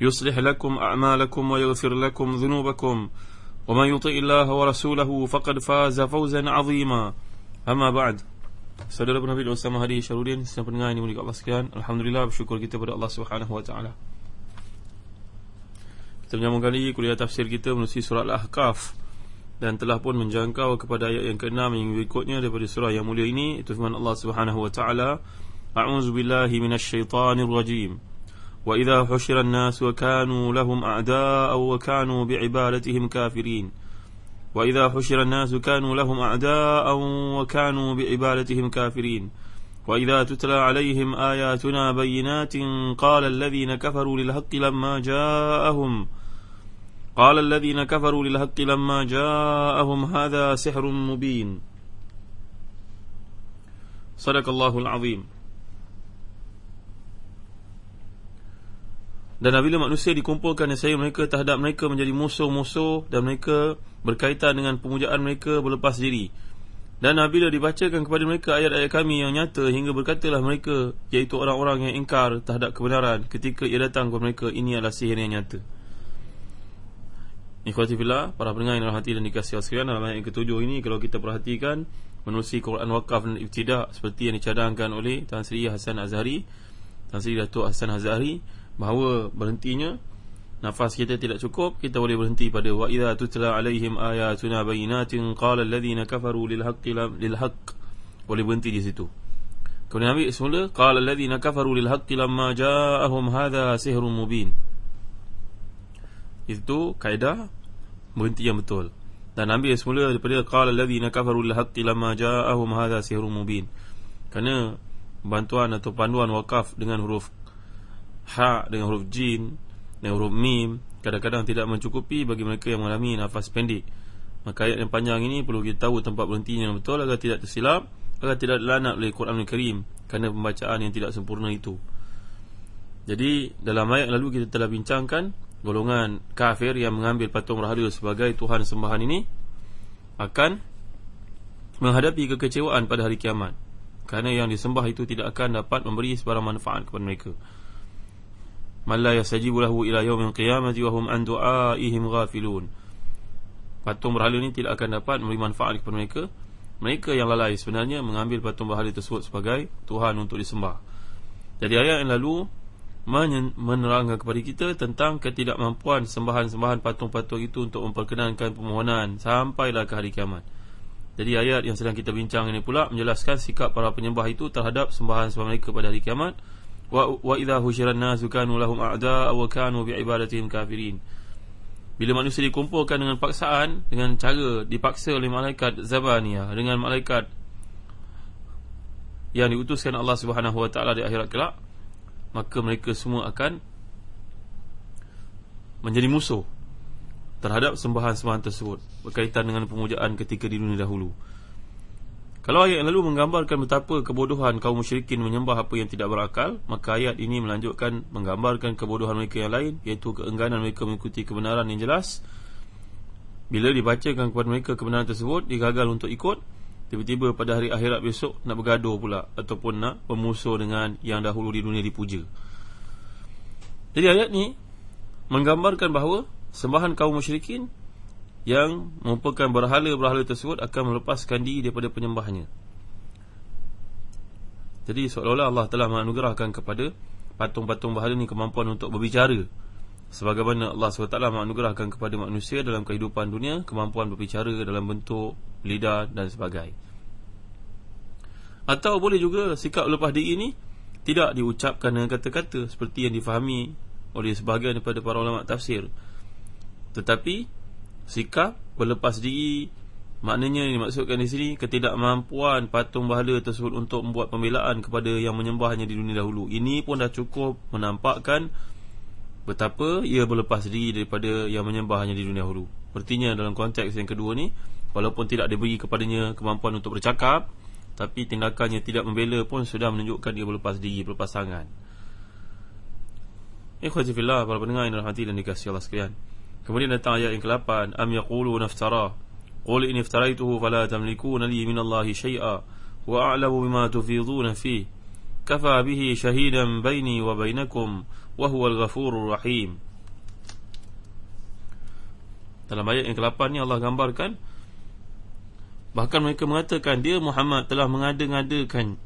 يصلح لكم أعمالكم ويغفر لكم ذنوبكم ومن يطع الله ورسوله فقد فاز فوزا عظيما أما بعد Saudara Nabi Usama Hadi Syarudin Sedang pendengar ini mulia Allah sekalian Alhamdulillah bersyukur kita kepada Allah Subhanahu Wa Taala. Kita menyambung kali kuliah tafsir kita menerusi surah Al-Ahqaf Dan telah pun menjangkau kepada ayat yang ke-6 yang berikutnya daripada surah yang mulia ini Itu firman Allah Subhanahu Wa Taala. A'udzu billahi minasyaitanir rajim Husyira an-nasu kanu lahum a'da'a wa kanu bi'ibadatihim kafirin وإذا حشر الناس كانوا لهم أعداء وكانوا بعبادتهم كافرين. وإذا تتلى عليهم آياتنا بينات قال الذين كفروا للحق لما جاءهم قال الذين كفروا للحق لما جاءهم هذا سحر مبين. صدق الله العظيم. Dan apabila manusia dikumpulkan dan saya mereka terhadap mereka menjadi musuh-musuh dan mereka berkaitan dengan pemujaan mereka berlepas diri. Dan apabila dibacakan kepada mereka ayat-ayat kami yang nyata hingga berkatalah mereka iaitu orang-orang yang ingkar terhadap kebenaran ketika ia datang kepada mereka ini adalah sihir yang nyata. Ikhwati fillah, para pendengar yang hati dan dikasihi sekalian dalam ayat ketujuh ini kalau kita perhatikan menerusi Quran Waqaf dan Ibtidak seperti yang dicadangkan oleh Tan Sri Hasan Azhari, Tan Sri Datuk Hasan Azhari bahawa berhentinya nafas kita tidak cukup kita boleh berhenti pada wa idza tutla alaihim ayatuna bayinatin qala alladhina kafaru lil haqqi lil haqq. Boleh berhenti di situ. Kemudian ambil semula qala alladhina kafaru lil haqqi lamma ja'ahum hadha sihrun mubin. Itu kaedah berhenti yang betul. Dan ambil semula daripada qala alladhina kafaru lil haqqi lamma ja'ahum hadha sihrun mubin. Kerana bantuan atau panduan wakaf dengan huruf ha dengan huruf jin dengan huruf mim kadang-kadang tidak mencukupi bagi mereka yang mengalami nafas pendek. Maka ayat yang panjang ini perlu kita tahu tempat berhentinya yang betul agar tidak tersilap agar tidak dilanat oleh Quran Al-Karim kerana pembacaan yang tidak sempurna itu. Jadi dalam ayat lalu kita telah bincangkan golongan kafir yang mengambil patung berhala sebagai Tuhan sembahan ini akan menghadapi kekecewaan pada hari kiamat. Kerana yang disembah itu tidak akan dapat memberi sebarang manfaat kepada mereka man la yastajibu lahu ila yaumil qiyamati wa hum an du'aihim ghafilun. Patung berhala ini tidak akan dapat memberi manfaat kepada mereka. Mereka yang lalai sebenarnya mengambil patung berhala tersebut sebagai tuhan untuk disembah. Jadi ayat yang lalu menerangkan kepada kita tentang ketidakmampuan sembahan-sembahan patung-patung itu untuk memperkenankan permohonan sampailah ke hari kiamat. Jadi ayat yang sedang kita bincang ini pula menjelaskan sikap para penyembah itu terhadap sembahan-sembahan mereka pada hari kiamat nasu kanu lahum a'da wa kanu bi ibadatihim kafirin. Bila manusia dikumpulkan dengan paksaan dengan cara dipaksa oleh malaikat zabaniyah dengan malaikat yang diutuskan Allah Subhanahu wa taala di akhirat kelak maka mereka semua akan menjadi musuh terhadap sembahan-sembahan tersebut berkaitan dengan pemujaan ketika di dunia dahulu kalau ayat yang lalu menggambarkan betapa kebodohan kaum musyrikin menyembah apa yang tidak berakal, maka ayat ini melanjutkan menggambarkan kebodohan mereka yang lain, iaitu keengganan mereka mengikuti kebenaran yang jelas. Bila dibacakan kepada mereka kebenaran tersebut, digagal untuk ikut, tiba-tiba pada hari akhirat besok nak bergaduh pula ataupun nak bermusuh dengan yang dahulu di dunia dipuja. Jadi ayat ini menggambarkan bahawa sembahan kaum musyrikin yang merupakan berhala-berhala tersebut akan melepaskan diri daripada penyembahnya. Jadi seolah-olah Allah telah menganugerahkan kepada patung-patung berhala ini kemampuan untuk berbicara. Sebagaimana Allah SWT menganugerahkan kepada manusia dalam kehidupan dunia kemampuan berbicara dalam bentuk lidah dan sebagainya. Atau boleh juga sikap lepas diri ini tidak diucapkan dengan kata-kata seperti yang difahami oleh sebahagian daripada para ulama tafsir. Tetapi sikap berlepas diri Maknanya yang dimaksudkan di sini ketidakmampuan patung bahala tersebut untuk membuat pembelaan kepada yang menyembahnya di dunia dahulu. Ini pun dah cukup menampakkan betapa ia berlepas diri daripada yang menyembahnya di dunia dahulu. Artinya dalam konteks yang kedua ni, walaupun tidak diberi kepadanya kemampuan untuk bercakap, tapi tindakannya tidak membela pun sudah menunjukkan dia berlepas diri, berlepas tangan. Ikhwati fillah, para pendengar yang dirahmati dan dikasihi Allah sekalian. Kemudian datang ayat yang ke-8 Am yaqulu naftara Qul in iftaraituhu fala tamlikuna li min Allahi syai'a Wa a'lamu bima tufiduna fi Kafa bihi shahidan baini wa bainakum Wa huwa al-ghafurur rahim. Dalam ayat yang ke-8 ni Allah gambarkan Bahkan mereka mengatakan Dia Muhammad telah mengada-ngadakan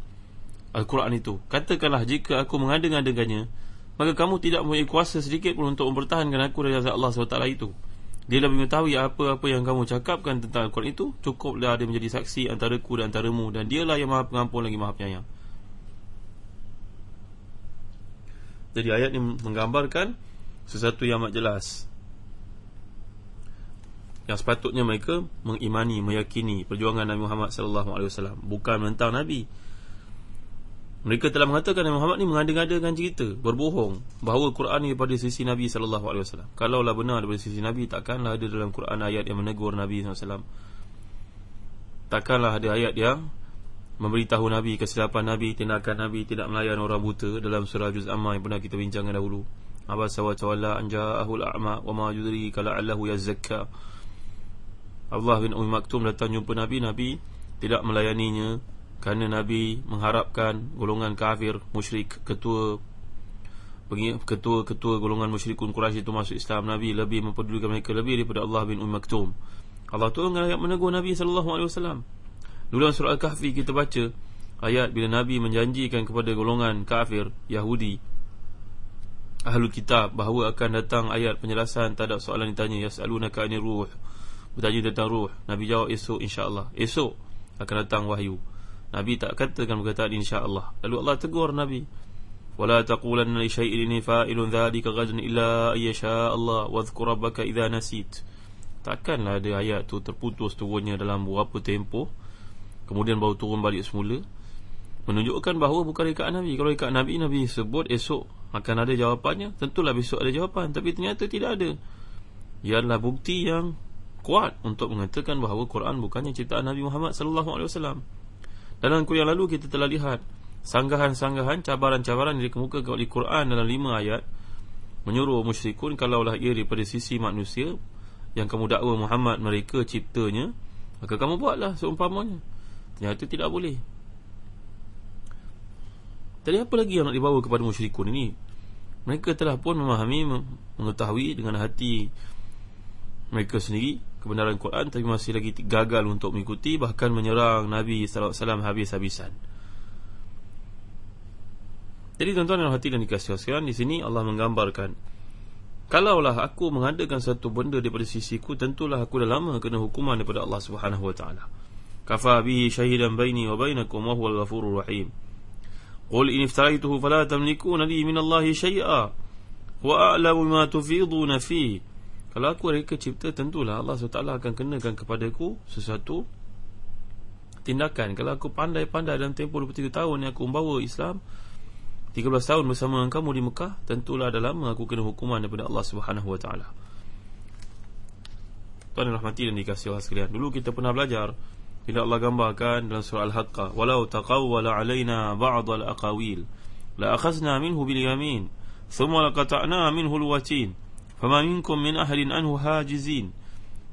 Al-Quran itu. Katakanlah jika aku mengada-ngadakannya Maka kamu tidak mempunyai kuasa sedikit pun Untuk mempertahankan aku dari azab Allah SWT itu. Dia lebih mengetahui apa-apa yang kamu cakapkan tentang Al-Quran itu Cukuplah dia menjadi saksi antara ku dan antaramu Dan dialah yang maha pengampun lagi maha penyayang. Jadi ayat ini menggambarkan Sesuatu yang amat jelas. Yang sepatutnya mereka mengimani, meyakini Perjuangan Nabi Muhammad SAW Bukan menentang Nabi mereka telah mengatakan Nabi Muhammad ni mengada-ngadakan cerita Berbohong Bahawa Quran ni daripada sisi Nabi SAW Kalaulah benar daripada sisi Nabi Takkanlah ada dalam Quran ayat yang menegur Nabi SAW Takkanlah ada ayat yang Memberitahu Nabi kesilapan Nabi Tindakan Nabi tidak melayan orang buta Dalam surah Juz Amma yang pernah kita bincangkan dahulu. Abasa wa tawalla anja'ahul a'ma Wa ma judri kala'allahu yazakka. Allah bin Umi Maktum datang jumpa Nabi. Nabi tidak melayaninya kerana Nabi mengharapkan golongan kafir, musyrik, ketua ketua-ketua golongan musyrikun Quraisy itu masuk Islam Nabi lebih mempedulikan mereka lebih daripada Allah bin Umm Maktum. Allah tu ayat menegur Nabi sallallahu alaihi wasallam. Dalam surah Al-Kahfi kita baca ayat bila Nabi menjanjikan kepada golongan kafir Yahudi ahli kitab bahawa akan datang ayat penjelasan terhadap soalan ditanya yasalunaka anir ruh. Bertanya tentang ruh. Nabi jawab esok insya-Allah. Esok akan datang wahyu. Nabi tak katakan perkataan insya-Allah. Lalu Allah tegur Nabi. Wala taqulanna li shay'in fa'ilun dhalika ghadan illa ayyasha Allah wa dhkur rabbaka idza nasit. Takkanlah ada ayat tu terputus turunnya dalam beberapa tempoh kemudian baru turun balik semula menunjukkan bahawa bukan rekaan Nabi. Kalau rekaan Nabi Nabi sebut esok akan ada jawapannya, tentulah besok ada jawapan tapi ternyata tidak ada. Ialah bukti yang kuat untuk mengatakan bahawa Quran bukannya ciptaan Nabi Muhammad sallallahu alaihi wasallam. Dalam kuliah lalu kita telah lihat Sanggahan-sanggahan, cabaran-cabaran yang dikemukakan oleh Quran dalam lima ayat Menyuruh musyrikun kalaulah ia daripada sisi manusia Yang kamu dakwa Muhammad mereka ciptanya Maka kamu buatlah seumpamanya. Ternyata tidak boleh. Tadi apa lagi yang nak dibawa kepada musyrikun ini? Mereka telah pun memahami Mengetahui dengan hati Mereka sendiri kebenaran Quran tapi masih lagi gagal untuk mengikuti bahkan menyerang Nabi sallallahu alaihi wasallam habis-habisan. Jadi tuan-tuan dan hati dan dikasihi sekalian di sini Allah menggambarkan kalaulah aku mengadakan satu benda daripada sisiku tentulah aku dah lama kena hukuman daripada Allah Subhanahu wa taala. Kafa bihi shahidan baini wa bainakum wa huwal ghafurur rahim. Qul in iftaraituhu fala tamlikuna li min Allah shay'a wa a'lamu ma tufiduna fihi kalau aku reka cipta tentulah Allah SWT akan kenakan kepadaku sesuatu tindakan. Kalau aku pandai-pandai dalam tempoh 23 tahun yang aku membawa Islam 13 tahun bersama dengan kamu di Mekah Tentulah ada lama aku kena hukuman daripada Allah SWT Tuan dan rahmati dan dikasih Allah sekalian Dulu kita pernah belajar Bila Allah gambarkan dalam surah Al-Haqqah Walau taqawwala alayna ba'd al-aqawil La akhazna minhu bil yamin Thumma laqata'na minhu al-watin Fama minkum min ahlin anhu hajizin.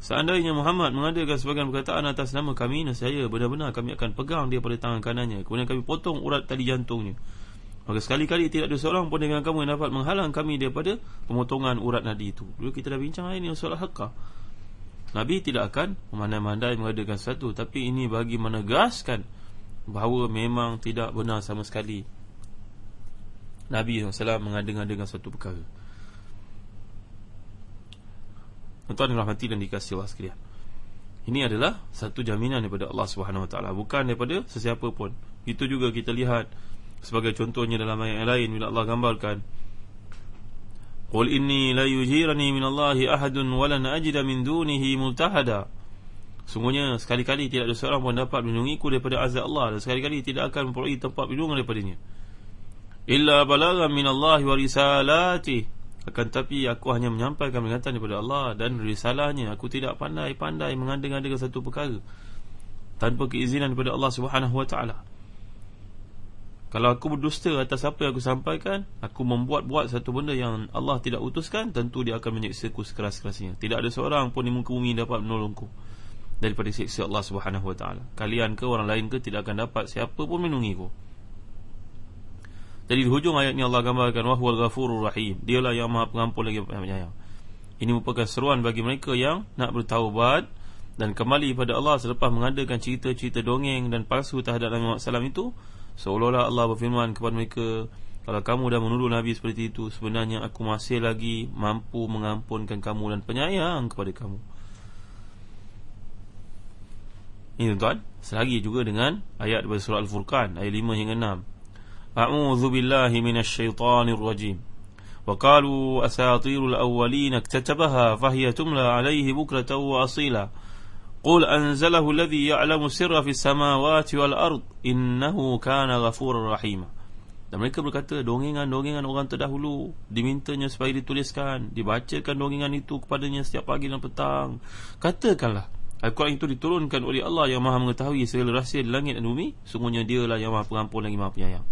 Seandainya Muhammad mengadakan sebagian perkataan atas nama kami Nescaya benar-benar kami akan pegang dia pada tangan kanannya. Kemudian kami potong urat tali jantungnya. Maka sekali-kali tidak ada seorang pun dengan kamu yang dapat menghalang kami daripada pemotongan urat nadi itu. Dulu kita dah bincang hari ini soal hakka. Nabi tidak akan memandai-mandai mengadakan sesuatu Tapi ini bagi menegaskan bahawa memang tidak benar sama sekali. Nabi SAW mengadakan dengan satu perkara Tuan-tuan rahmati dan dikasihi Allah sekalian. Ini adalah satu jaminan daripada Allah Subhanahu Taala, bukan daripada sesiapa pun. Itu juga kita lihat sebagai contohnya dalam ayat lain bila Allah gambarkan Qul inni la yujirani min Allahi ahadun wa lan ajida min dunihi multahada. Sungguhnya sekali-kali tidak ada seorang pun dapat melindungiku daripada azab Allah dan sekali-kali tidak akan memperoleh tempat perlindungan daripadanya. Illa balaghan min Allah wa risalati. Akan tapi aku hanya menyampaikan peringatan daripada Allah dan risalahnya. Aku tidak pandai-pandai mengandang-andangkan satu perkara tanpa keizinan daripada Allah taala. Kalau aku berdusta atas apa yang aku sampaikan Aku membuat-buat satu benda yang Allah tidak utuskan Tentu dia akan menyeksa ku sekeras-kerasnya Tidak ada seorang pun di muka bumi dapat menolongku Daripada seksa Allah ta'ala Kalian ke orang lain ke tidak akan dapat Siapa pun menunggu Jadi di hujung ayat ni Allah gambarkan Wahwal ghafurur rahim. Dialah yang maha pengampun lagi penyayang. Ini merupakan seruan bagi mereka yang Nak bertaubat Dan kembali pada Allah Selepas mengadakan cerita-cerita dongeng Dan palsu terhadap Nabi Muhammad SAW itu Seolah-olah Allah berfirman kepada mereka Kalau kamu dah menuduh Nabi seperti itu Sebenarnya aku masih lagi mampu mengampunkan kamu dan penyayang kepada kamu. Ini tuan-tuan Selagi juga dengan ayat daripada surah Al-Furqan Ayat 5 hingga 6 A'udhu billahi minasyaitanir rajim وقالوا أساطير الأولين اكتتبها فهي تملى عليه بكرة وأصيلا قل أنزله الذي يعلم سر في السماوات والأرض إنه كان غفورا رحيما dan mereka berkata dongengan-dongengan orang terdahulu dimintanya supaya dituliskan dibacakan dongengan itu kepadanya setiap pagi dan petang katakanlah Al-Quran itu diturunkan oleh Allah yang maha mengetahui segala rahsia di langit dan bumi sungguhnya dialah yang maha pengampun lagi maha penyayang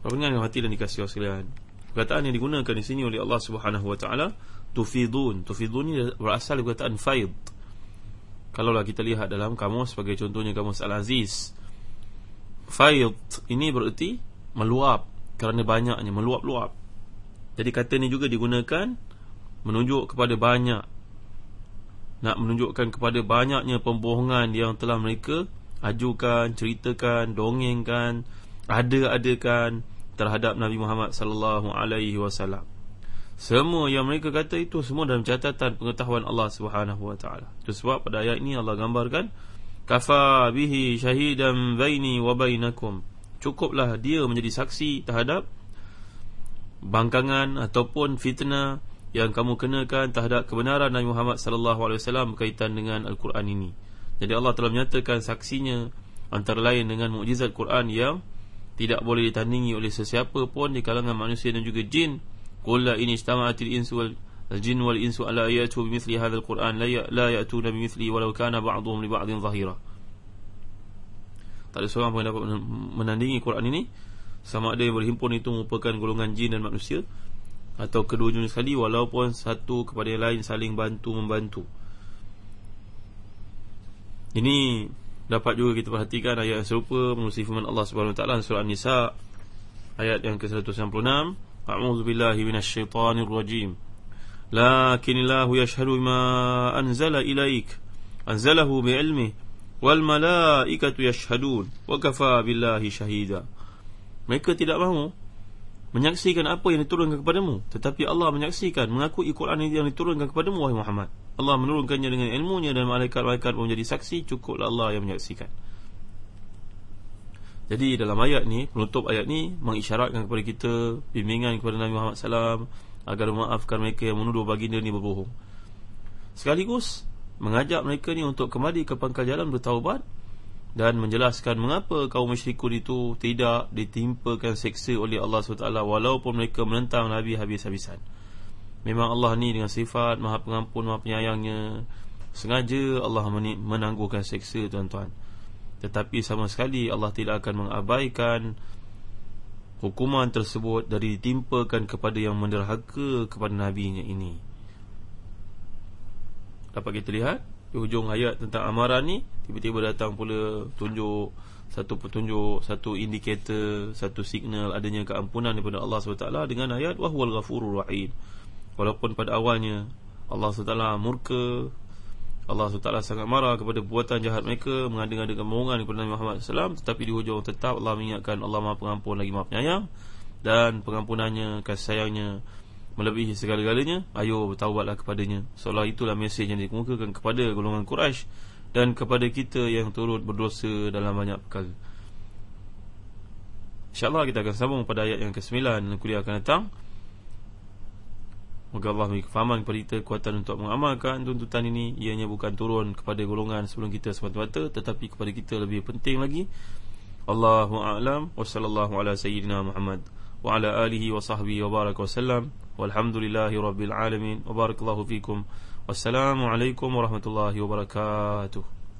Perhatikan hati dan dikasih sekalian. Perkataan yang digunakan di sini oleh Allah Subhanahu Wa Taala tufidun. Tufidun ni berasal dari perkataan faid. Kalaulah kita lihat dalam kamus sebagai contohnya kamus al-aziz. Faid ini bererti meluap kerana banyaknya meluap-luap. Jadi kata ini juga digunakan menunjuk kepada banyak. Nak menunjukkan kepada banyaknya pembohongan yang telah mereka ajukan, ceritakan, dongengkan, ada-adakan terhadap Nabi Muhammad sallallahu alaihi wasallam. Semua yang mereka kata itu semua dalam catatan pengetahuan Allah Subhanahu wa taala. Itu sebab pada ayat ini Allah gambarkan kafa bihi shahidan baini wa bainakum. Cukuplah dia menjadi saksi terhadap bangkangan ataupun fitnah yang kamu kenakan terhadap kebenaran Nabi Muhammad sallallahu alaihi wasallam berkaitan dengan Al-Quran ini. Jadi Allah telah menyatakan saksinya antara lain dengan mukjizat Quran yang tidak boleh ditandingi oleh sesiapa pun di kalangan manusia dan juga jin قل إن اجتمعت الإنس والجن والإنس ألا يأتوا بمثل هذا القرآن لا يأتون بمثله ولو كان بعضهم لبعض ظهيرا Tak ada seorang pun yang dapat menandingi Quran ini Sama ada yang berhimpun itu merupakan golongan jin dan manusia Atau kedua-duanya sekali Walaupun satu kepada yang lain saling bantu-membantu Ini dapat juga kita perhatikan ayat yang serupa melalui firman Allah Subhanahu taala surah An-Nisa ayat yang ke-166, A'udzu billahi minasyaitonir rajim. Lakinnallahu yashhadu ma anzala ilaik. Anzalahu bi'ilmi wal malaikatu yashhadun wa kafa billahi shahida. Mereka tidak mahu menyaksikan apa yang diturunkan kepadamu tetapi Allah menyaksikan mengakui Quran yang diturunkan kepadamu wahai Muhammad. Allah menurunkannya dengan ilmunya dan malaikat-malaikat menjadi saksi cukuplah Allah yang menyaksikan. Jadi dalam ayat ni Penutup ayat ni Mengisyaratkan kepada kita Bimbingan kepada Nabi Muhammad SAW Agar memaafkan mereka yang menuduh baginda ni berbohong. Sekaligus Mengajak mereka ni untuk kembali ke pangkal jalan bertaubat Dan menjelaskan mengapa kaum musyrikun itu Tidak ditimpakan seksa oleh Allah SWT Walaupun mereka menentang Nabi habis-habisan Memang Allah ni dengan sifat Maha pengampun, maha penyayangnya. Sengaja Allah menangguhkan seksa tuan-tuan. Tetapi sama sekali Allah tidak akan mengabaikan Hukuman tersebut Dari ditimpakan kepada yang menderhaka Kepada Nabi-Nya ini. Dapat kita lihat? Di hujung ayat tentang amaran ni Tiba-tiba datang pula tunjuk Satu petunjuk Satu indikator Satu signal adanya keampunan Daripada Allah SWT Dengan ayat Wahual ghafurur rahim Walaupun pada awalnya Allah SWT murka Allah SWT sangat marah kepada perbuatan jahat mereka Mengadakan kebohongan kepada Nabi Muhammad SAW Tetapi di hujung tetap Allah mengingatkan Allah maha pengampun lagi maha penyayang Dan pengampunannya, kasih sayangnya melebihi segala-galanya. Ayo bertaubatlah kepadanya. Seolah itulah mesej yang dikemukakan kepada golongan Quraisy dan kepada kita yang turut berdosa dalam banyak perkara. InsyaAllah kita akan sambung pada ayat yang ke-9 dan kuliah akan datang Moga Allah memberi kefahaman kepada kita Kekuatan untuk mengamalkan tuntutan ini. Ianya bukan turun kepada golongan sebelum kita semata-mata Tetapi kepada kita lebih penting lagi. Allahu a'lam. Wa sallallahu ala sayyidina Muhammad wa ala alihi wa sahbihi wa baraka wa sallam. Walhamdulillahi rabbil alamin. Wa barakallahu fikum. Wassalamu alaikum warahmatullahi wabarakatuh